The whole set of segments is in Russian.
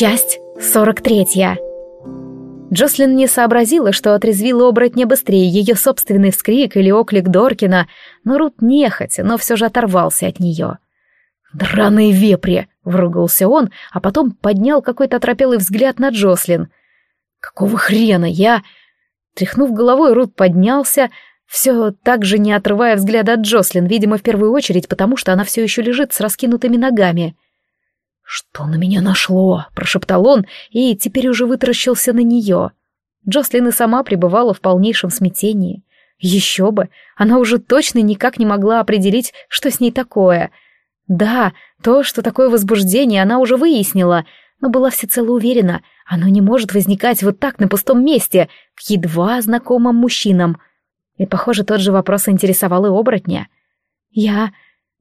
Часть 43. Джослин не сообразила, что отрезвила оборотня быстрее ее собственный вскрик или оклик Доркина, но Рут нехотя, но все же оторвался от нее. «Драные вепри!» — вругался он, а потом поднял какой-то оторопелый взгляд на Джослин. «Какого хрена я...» Тряхнув головой, Рут поднялся, все так же не отрывая взгляда от Джослин, видимо, в первую очередь, потому что она все еще лежит с раскинутыми ногами. «Что на меня нашло?» — прошептал он, и теперь уже вытаращился на нее. Джослин и сама пребывала в полнейшем смятении. Еще бы, она уже точно никак не могла определить, что с ней такое. Да, то, что такое возбуждение, она уже выяснила, но была всецело уверена, оно не может возникать вот так на пустом месте, к едва знакомым мужчинам. И, похоже, тот же вопрос интересовал и оборотня. «Я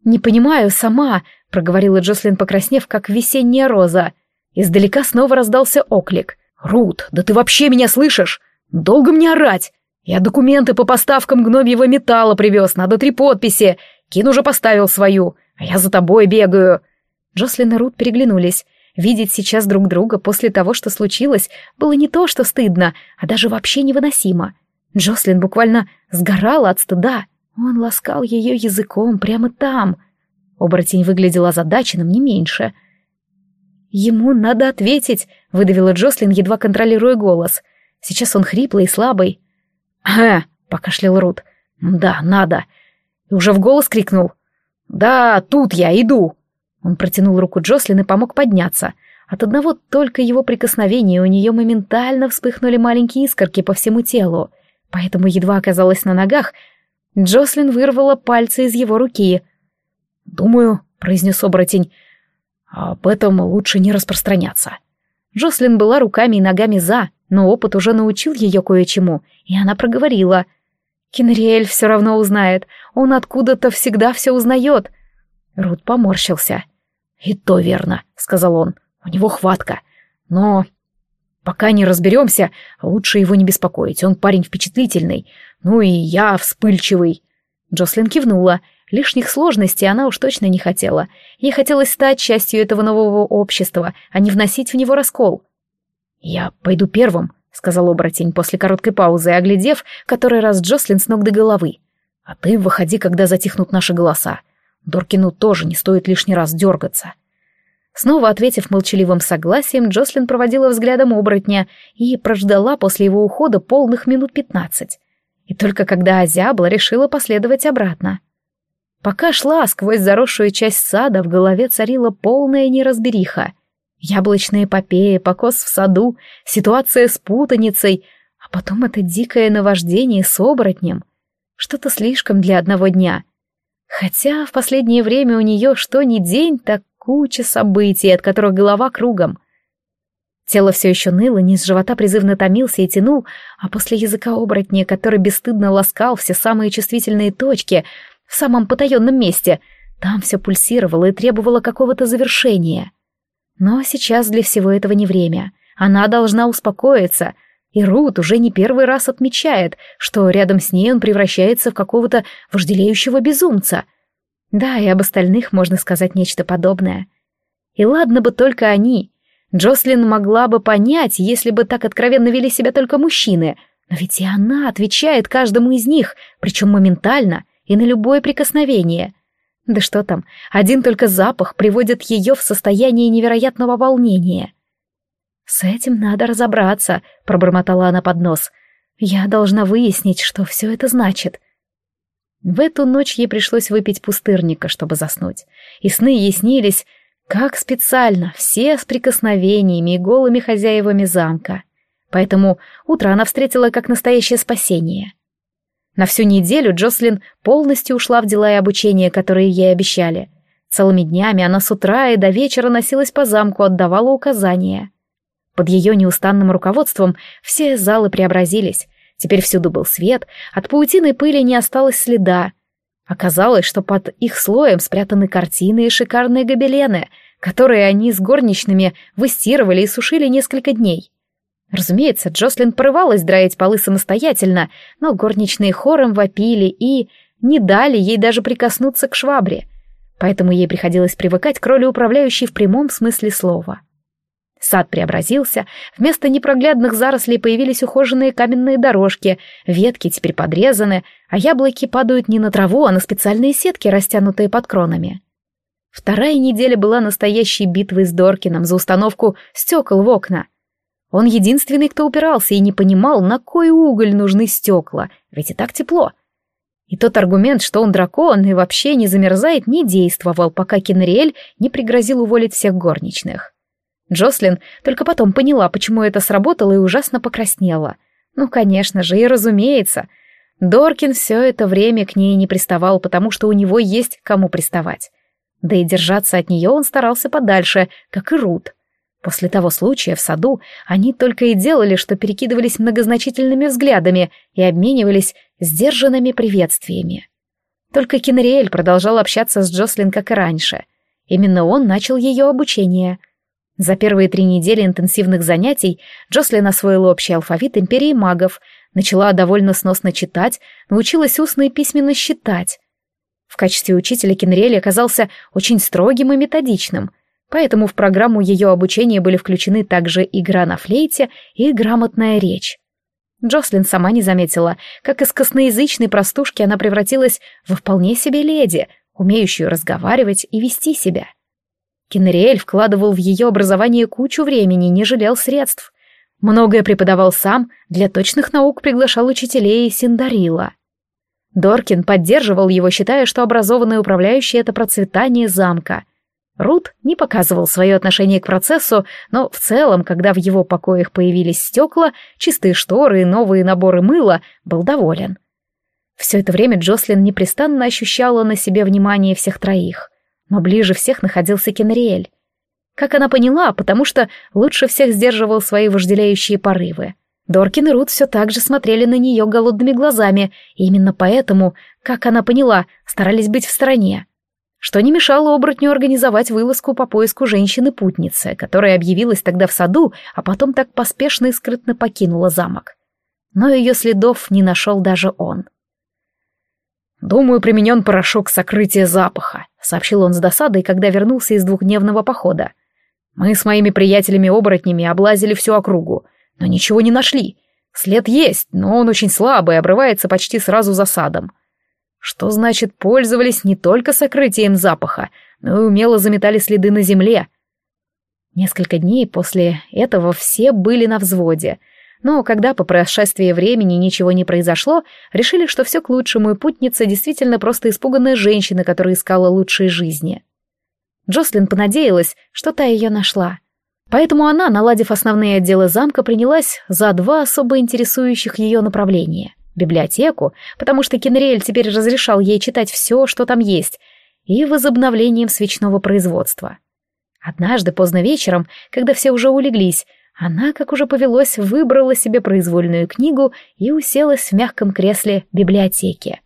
не понимаю сама», — проговорила Джослин, покраснев, как весенняя роза. Издалека снова раздался оклик. «Рут, да ты вообще меня слышишь? Долго мне орать? Я документы по поставкам гномьего металла привез, надо три подписи. Кин уже поставил свою, а я за тобой бегаю». Джослин и Рут переглянулись. Видеть сейчас друг друга после того, что случилось, было не то, что стыдно, а даже вообще невыносимо. Джослин буквально сгорала от стыда. Он ласкал ее языком прямо там — Оборотень выглядел озадаченным не меньше. «Ему надо ответить», — выдавила Джослин, едва контролируя голос. Сейчас он хриплый и слабый. «Ага», — покашлял Рут. «Да, надо». И уже в голос крикнул. «Да, тут я, иду». Он протянул руку Джослин и помог подняться. От одного только его прикосновения у нее моментально вспыхнули маленькие искорки по всему телу. Поэтому едва оказалась на ногах, Джослин вырвала пальцы из его руки. «Думаю», — произнес оборотень, — «об этом лучше не распространяться». Джослин была руками и ногами за, но опыт уже научил ее кое-чему, и она проговорила. «Кенриэль все равно узнает, он откуда-то всегда все узнает». Рут поморщился. «И то верно», — сказал он, — «у него хватка. Но пока не разберемся, лучше его не беспокоить, он парень впечатлительный, ну и я вспыльчивый». Джослин кивнула, — Лишних сложностей она уж точно не хотела. Ей хотелось стать частью этого нового общества, а не вносить в него раскол. «Я пойду первым», — сказал оборотень после короткой паузы, оглядев который раз Джослин с ног до головы. «А ты выходи, когда затихнут наши голоса. Доркину тоже не стоит лишний раз дергаться». Снова ответив молчаливым согласием, Джослин проводила взглядом оборотня и прождала после его ухода полных минут пятнадцать. И только когда озябла, решила последовать обратно. Пока шла сквозь заросшую часть сада, в голове царила полная неразбериха. Яблочная эпопея, покос в саду, ситуация с путаницей, а потом это дикое наваждение с оборотнем. Что-то слишком для одного дня. Хотя в последнее время у нее что ни день, так куча событий, от которых голова кругом. Тело все еще ныло, низ живота призывно томился и тянул, а после языка оборотня, который бесстыдно ласкал все самые чувствительные точки — в самом потаенном месте. Там все пульсировало и требовало какого-то завершения. Но сейчас для всего этого не время. Она должна успокоиться. И Рут уже не первый раз отмечает, что рядом с ней он превращается в какого-то вожделеющего безумца. Да, и об остальных можно сказать нечто подобное. И ладно бы только они. Джослин могла бы понять, если бы так откровенно вели себя только мужчины, но ведь и она отвечает каждому из них, причем моментально, и на любое прикосновение. Да что там, один только запах приводит ее в состояние невероятного волнения. «С этим надо разобраться», — пробормотала она под нос. «Я должна выяснить, что все это значит». В эту ночь ей пришлось выпить пустырника, чтобы заснуть. И сны ей снились, как специально, все с прикосновениями и голыми хозяевами замка. Поэтому утро она встретила как настоящее спасение. На всю неделю Джослин полностью ушла в дела и обучение, которые ей обещали. Целыми днями она с утра и до вечера носилась по замку, отдавала указания. Под ее неустанным руководством все залы преобразились. Теперь всюду был свет, от паутины пыли не осталось следа. Оказалось, что под их слоем спрятаны картины и шикарные гобелены, которые они с горничными выстирывали и сушили несколько дней. Разумеется, Джослин порывалась драить полы самостоятельно, но горничные хором вопили и не дали ей даже прикоснуться к швабре, поэтому ей приходилось привыкать к роли управляющей в прямом смысле слова. Сад преобразился, вместо непроглядных зарослей появились ухоженные каменные дорожки, ветки теперь подрезаны, а яблоки падают не на траву, а на специальные сетки, растянутые под кронами. Вторая неделя была настоящей битвой с Доркином за установку стекол в окна. Он единственный, кто упирался и не понимал, на кой уголь нужны стекла, ведь и так тепло. И тот аргумент, что он дракон и вообще не замерзает, не действовал, пока Кенриэль не пригрозил уволить всех горничных. Джослин только потом поняла, почему это сработало, и ужасно покраснела. Ну, конечно же, и разумеется. Доркин все это время к ней не приставал, потому что у него есть кому приставать. Да и держаться от нее он старался подальше, как и Рут. После того случая в саду они только и делали, что перекидывались многозначительными взглядами и обменивались сдержанными приветствиями. Только Кенриэль продолжал общаться с Джослин, как и раньше. Именно он начал ее обучение — за первые три недели интенсивных занятий Джослин освоила общий алфавит империи магов, начала довольно сносно читать, научилась устно и письменно считать. В качестве учителя Кенриэль оказался очень строгим и методичным, поэтому в программу ее обучения были включены также игра на флейте и грамотная речь. Джослин сама не заметила, как из косноязычной простушки она превратилась в вполне себе леди, умеющую разговаривать и вести себя. Кенриэль вкладывал в ее образование кучу времени, не жалел средств. Многое преподавал сам, для точных наук приглашал учителей Синдарила. Доркин поддерживал его, считая, что образованный управляющий — это процветание замка. Рут не показывал свое отношение к процессу, но в целом, когда в его покоях появились стекла, чистые шторы и новые наборы мыла, был доволен. Все это время Джослин непрестанно ощущала на себе внимание всех троих — но ближе всех находился Кенриэль. Как она поняла, потому что лучше всех сдерживал свои вожделеющие порывы. Доркин и Рут все так же смотрели на нее голодными глазами, и именно поэтому, как она поняла, старались быть в стороне. Что не мешало оборотню организовать вылазку по поиску женщины-путницы, которая объявилась тогда в саду, а потом так поспешно и скрытно покинула замок. Но ее следов не нашел даже он. «Думаю, применен порошок сокрытия запаха», — сообщил он с досадой, когда вернулся из двухдневного похода. «Мы с моими приятелями-оборотнями облазили всю округу, но ничего не нашли. След есть, но он очень слабый, обрывается почти сразу за садом. Что значит, пользовались не только сокрытием запаха, но и умело заметали следы на земле?» Несколько дней после этого все были на взводе — но когда по прошествии времени ничего не произошло, решили, что все к лучшему, и путница действительно просто испуганная женщина, которая искала лучшей жизни. Джослин понадеялась, что та ее нашла. Поэтому она, наладив основные отделы замка, принялась за два особо интересующих ее направления. Библиотеку, потому что Кенриэль теперь разрешал ей читать все, что там есть, и возобновлением свечного производства. Однажды поздно вечером, когда все уже улеглись, она, как уже повелось, выбрала себе произвольную книгу и уселась в мягком кресле библиотеки.